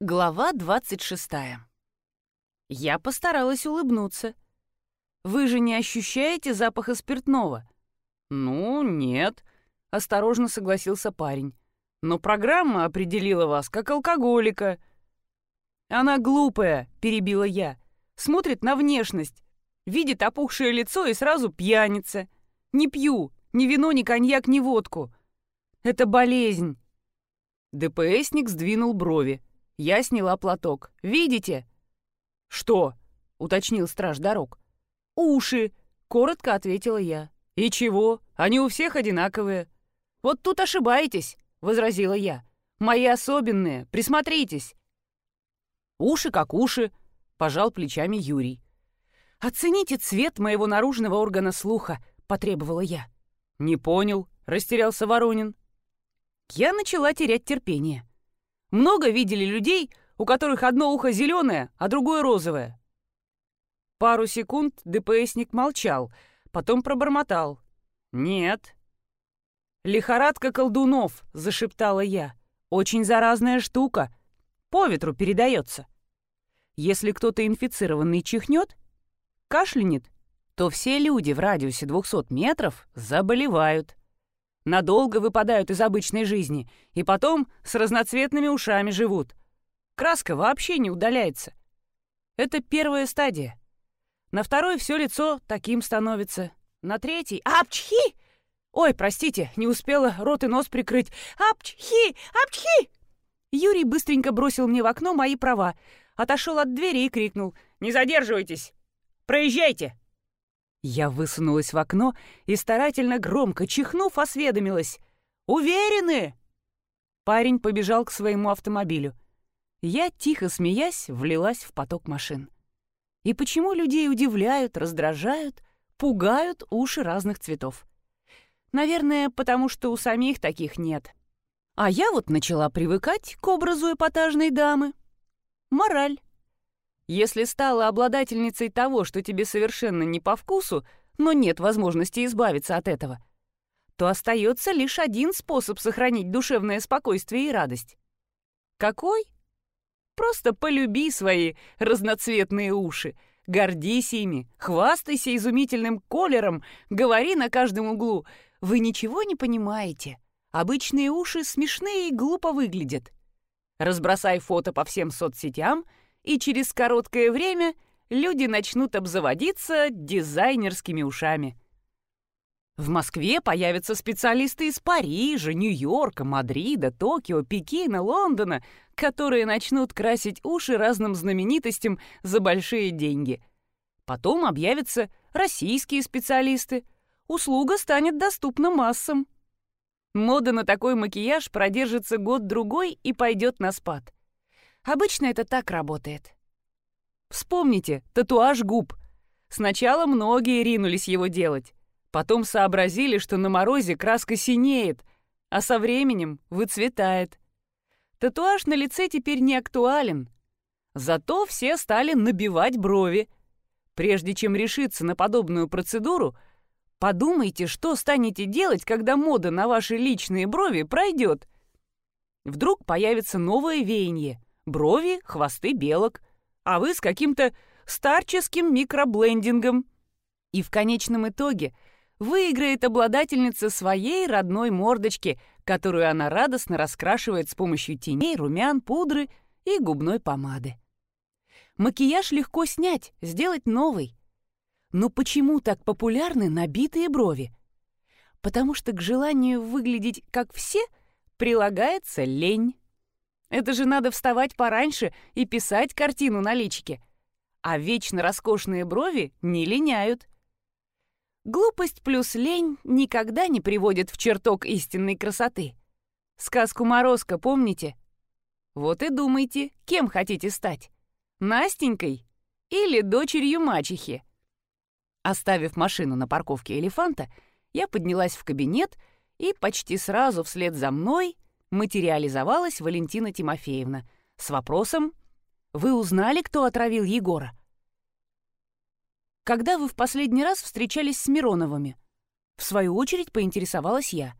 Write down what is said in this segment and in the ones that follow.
Глава 26. Я постаралась улыбнуться. Вы же не ощущаете запаха спиртного? Ну, нет, осторожно согласился парень. Но программа определила вас как алкоголика. Она глупая, перебила я. Смотрит на внешность, видит опухшее лицо и сразу пьяница. Не пью ни вино, ни коньяк, ни водку. Это болезнь. ДПСник сдвинул брови. Я сняла платок. «Видите?» «Что?» — уточнил страж дорог. «Уши!» — коротко ответила я. «И чего? Они у всех одинаковые». «Вот тут ошибаетесь», — возразила я. «Мои особенные. Присмотритесь». «Уши как уши», — пожал плечами Юрий. «Оцените цвет моего наружного органа слуха», — потребовала я. «Не понял», — растерялся Воронин. Я начала терять терпение. Много видели людей, у которых одно ухо зеленое, а другое розовое. Пару секунд ДПСник молчал, потом пробормотал. «Нет». «Лихорадка колдунов», — зашептала я. «Очень заразная штука. По ветру передается. Если кто-то инфицированный чихнет, кашлянет, то все люди в радиусе 200 метров заболевают надолго выпадают из обычной жизни и потом с разноцветными ушами живут. Краска вообще не удаляется. Это первая стадия. На второй все лицо таким становится. На третий... Апчхи! Ой, простите, не успела рот и нос прикрыть. Апчхи! Апчхи! Юрий быстренько бросил мне в окно мои права, отошел от двери и крикнул. «Не задерживайтесь! Проезжайте!» Я высунулась в окно и, старательно громко чихнув, осведомилась. «Уверены?» Парень побежал к своему автомобилю. Я, тихо смеясь, влилась в поток машин. И почему людей удивляют, раздражают, пугают уши разных цветов? Наверное, потому что у самих таких нет. А я вот начала привыкать к образу эпатажной дамы. Мораль. Если стала обладательницей того, что тебе совершенно не по вкусу, но нет возможности избавиться от этого, то остается лишь один способ сохранить душевное спокойствие и радость. Какой? Просто полюби свои разноцветные уши, гордись ими, хвастайся изумительным колером, говори на каждом углу. Вы ничего не понимаете. Обычные уши смешные и глупо выглядят. Разбросай фото по всем соцсетям — и через короткое время люди начнут обзаводиться дизайнерскими ушами. В Москве появятся специалисты из Парижа, Нью-Йорка, Мадрида, Токио, Пекина, Лондона, которые начнут красить уши разным знаменитостям за большие деньги. Потом объявятся российские специалисты. Услуга станет доступна массам. Мода на такой макияж продержится год-другой и пойдет на спад. Обычно это так работает. Вспомните, татуаж губ. Сначала многие ринулись его делать. Потом сообразили, что на морозе краска синеет, а со временем выцветает. Татуаж на лице теперь не актуален. Зато все стали набивать брови. Прежде чем решиться на подобную процедуру, подумайте, что станете делать, когда мода на ваши личные брови пройдет. Вдруг появится новое веяние брови, хвосты белок, а вы с каким-то старческим микроблендингом. И в конечном итоге выиграет обладательница своей родной мордочки, которую она радостно раскрашивает с помощью теней, румян, пудры и губной помады. Макияж легко снять, сделать новый. Но почему так популярны набитые брови? Потому что к желанию выглядеть как все прилагается лень. Это же надо вставать пораньше и писать картину на личике. А вечно роскошные брови не линяют. Глупость плюс лень никогда не приводят в чертог истинной красоты. Сказку «Морозко» помните? Вот и думайте, кем хотите стать. Настенькой или дочерью мачехи? Оставив машину на парковке «Элефанта», я поднялась в кабинет и почти сразу вслед за мной материализовалась Валентина Тимофеевна с вопросом «Вы узнали, кто отравил Егора?» «Когда вы в последний раз встречались с Мироновыми?» В свою очередь поинтересовалась я.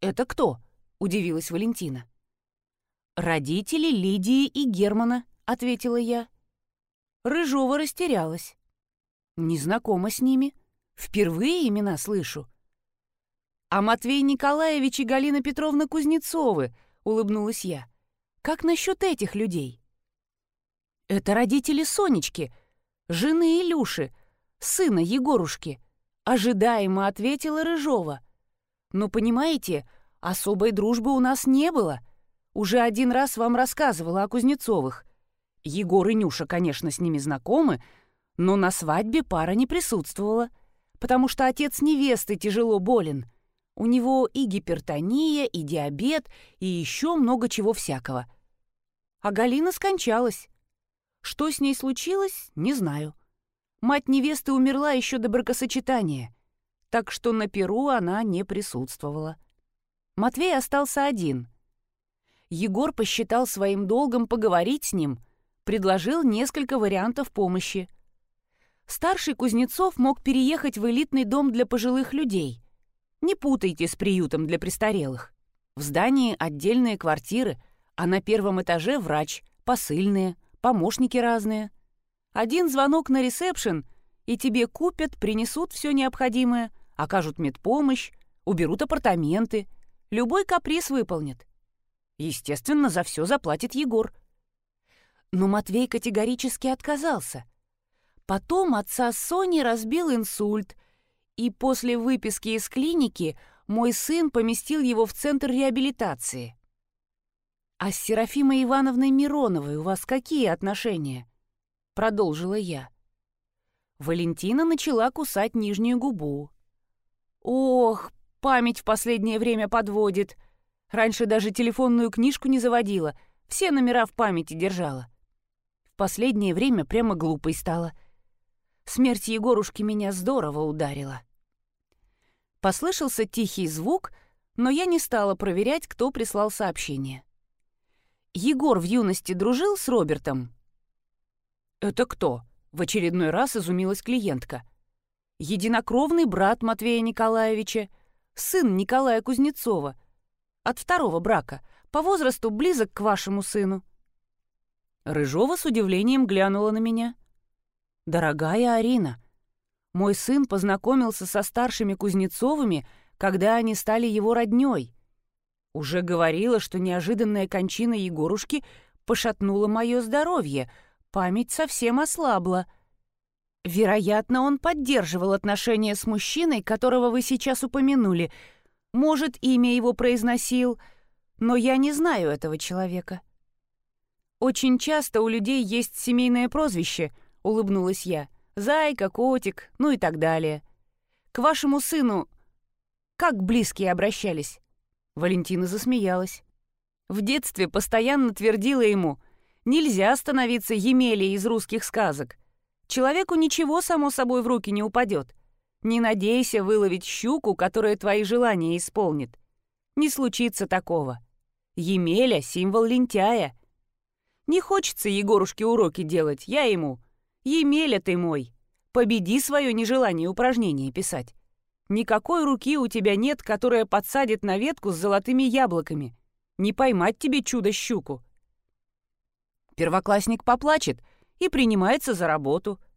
«Это кто?» — удивилась Валентина. «Родители Лидии и Германа», — ответила я. Рыжова растерялась. «Не знакома с ними. Впервые имена слышу». «А Матвей Николаевич и Галина Петровна Кузнецовы», — улыбнулась я. «Как насчет этих людей?» «Это родители Сонечки, жены Илюши, сына Егорушки», — ожидаемо ответила Рыжова. «Но понимаете, особой дружбы у нас не было. Уже один раз вам рассказывала о Кузнецовых. Егор и Нюша, конечно, с ними знакомы, но на свадьбе пара не присутствовала, потому что отец невесты тяжело болен. У него и гипертония, и диабет, и еще много чего всякого. А Галина скончалась. Что с ней случилось, не знаю. Мать невесты умерла еще до бракосочетания, так что на Перу она не присутствовала. Матвей остался один. Егор посчитал своим долгом поговорить с ним, предложил несколько вариантов помощи. Старший Кузнецов мог переехать в элитный дом для пожилых людей. Не путайте с приютом для престарелых. В здании отдельные квартиры, а на первом этаже врач, посыльные, помощники разные. Один звонок на ресепшн, и тебе купят, принесут все необходимое, окажут медпомощь, уберут апартаменты, любой каприз выполнят. Естественно, за все заплатит Егор. Но Матвей категорически отказался. Потом отца Сони разбил инсульт, и после выписки из клиники мой сын поместил его в центр реабилитации. «А с Серафимой Ивановной Мироновой у вас какие отношения?» — продолжила я. Валентина начала кусать нижнюю губу. «Ох, память в последнее время подводит. Раньше даже телефонную книжку не заводила, все номера в памяти держала. В последнее время прямо глупой стала. Смерть Егорушки меня здорово ударила. Послышался тихий звук, но я не стала проверять, кто прислал сообщение. Егор в юности дружил с Робертом? «Это кто?» — в очередной раз изумилась клиентка. «Единокровный брат Матвея Николаевича, сын Николая Кузнецова — от второго брака, по возрасту близок к вашему сыну». Рыжова с удивлением глянула на меня. «Дорогая Арина, мой сын познакомился со старшими Кузнецовыми, когда они стали его роднёй. Уже говорила, что неожиданная кончина Егорушки пошатнула мое здоровье, память совсем ослабла. Вероятно, он поддерживал отношения с мужчиной, которого вы сейчас упомянули — может, имя его произносил, но я не знаю этого человека. Очень часто у людей есть семейное прозвище, улыбнулась я. Зайка, котик, ну и так далее. К вашему сыну как близкие обращались? Валентина засмеялась. В детстве постоянно твердила ему, нельзя становиться Емелей из русских сказок. Человеку ничего само собой в руки не упадет. Не надейся выловить щуку, которая твои желания исполнит. Не случится такого. Емеля — символ лентяя. Не хочется Егорушке уроки делать, я ему. Емеля ты мой. Победи свое нежелание упражнения писать. Никакой руки у тебя нет, которая подсадит на ветку с золотыми яблоками. Не поймать тебе чудо-щуку. Первоклассник поплачет и принимается за работу —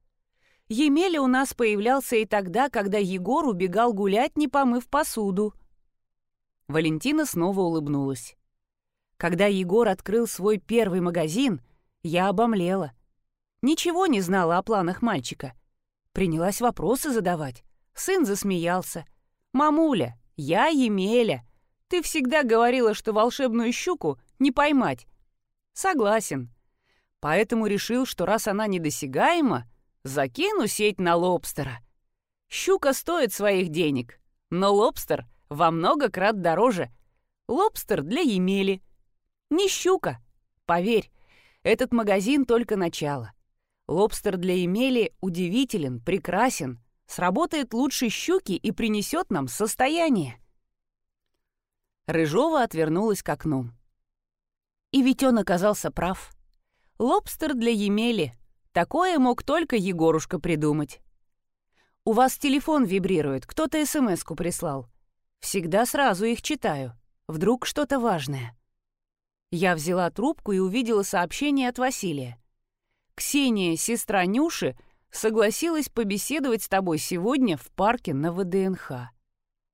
Емеля у нас появлялся и тогда, когда Егор убегал гулять, не помыв посуду. Валентина снова улыбнулась. Когда Егор открыл свой первый магазин, я обомлела. Ничего не знала о планах мальчика. Принялась вопросы задавать. Сын засмеялся. «Мамуля, я Емеля. Ты всегда говорила, что волшебную щуку не поймать». «Согласен. Поэтому решил, что раз она недосягаема, Закину сеть на лобстера. Щука стоит своих денег, но лобстер во много крат дороже. Лобстер для Емели. Не щука. Поверь, этот магазин только начало. Лобстер для Емели удивителен, прекрасен, сработает лучше щуки и принесет нам состояние. Рыжова отвернулась к окну. И ведь он оказался прав. Лобстер для Емели Такое мог только Егорушка придумать. «У вас телефон вибрирует, кто-то СМС-ку прислал. Всегда сразу их читаю. Вдруг что-то важное». Я взяла трубку и увидела сообщение от Василия. «Ксения, сестра Нюши, согласилась побеседовать с тобой сегодня в парке на ВДНХ».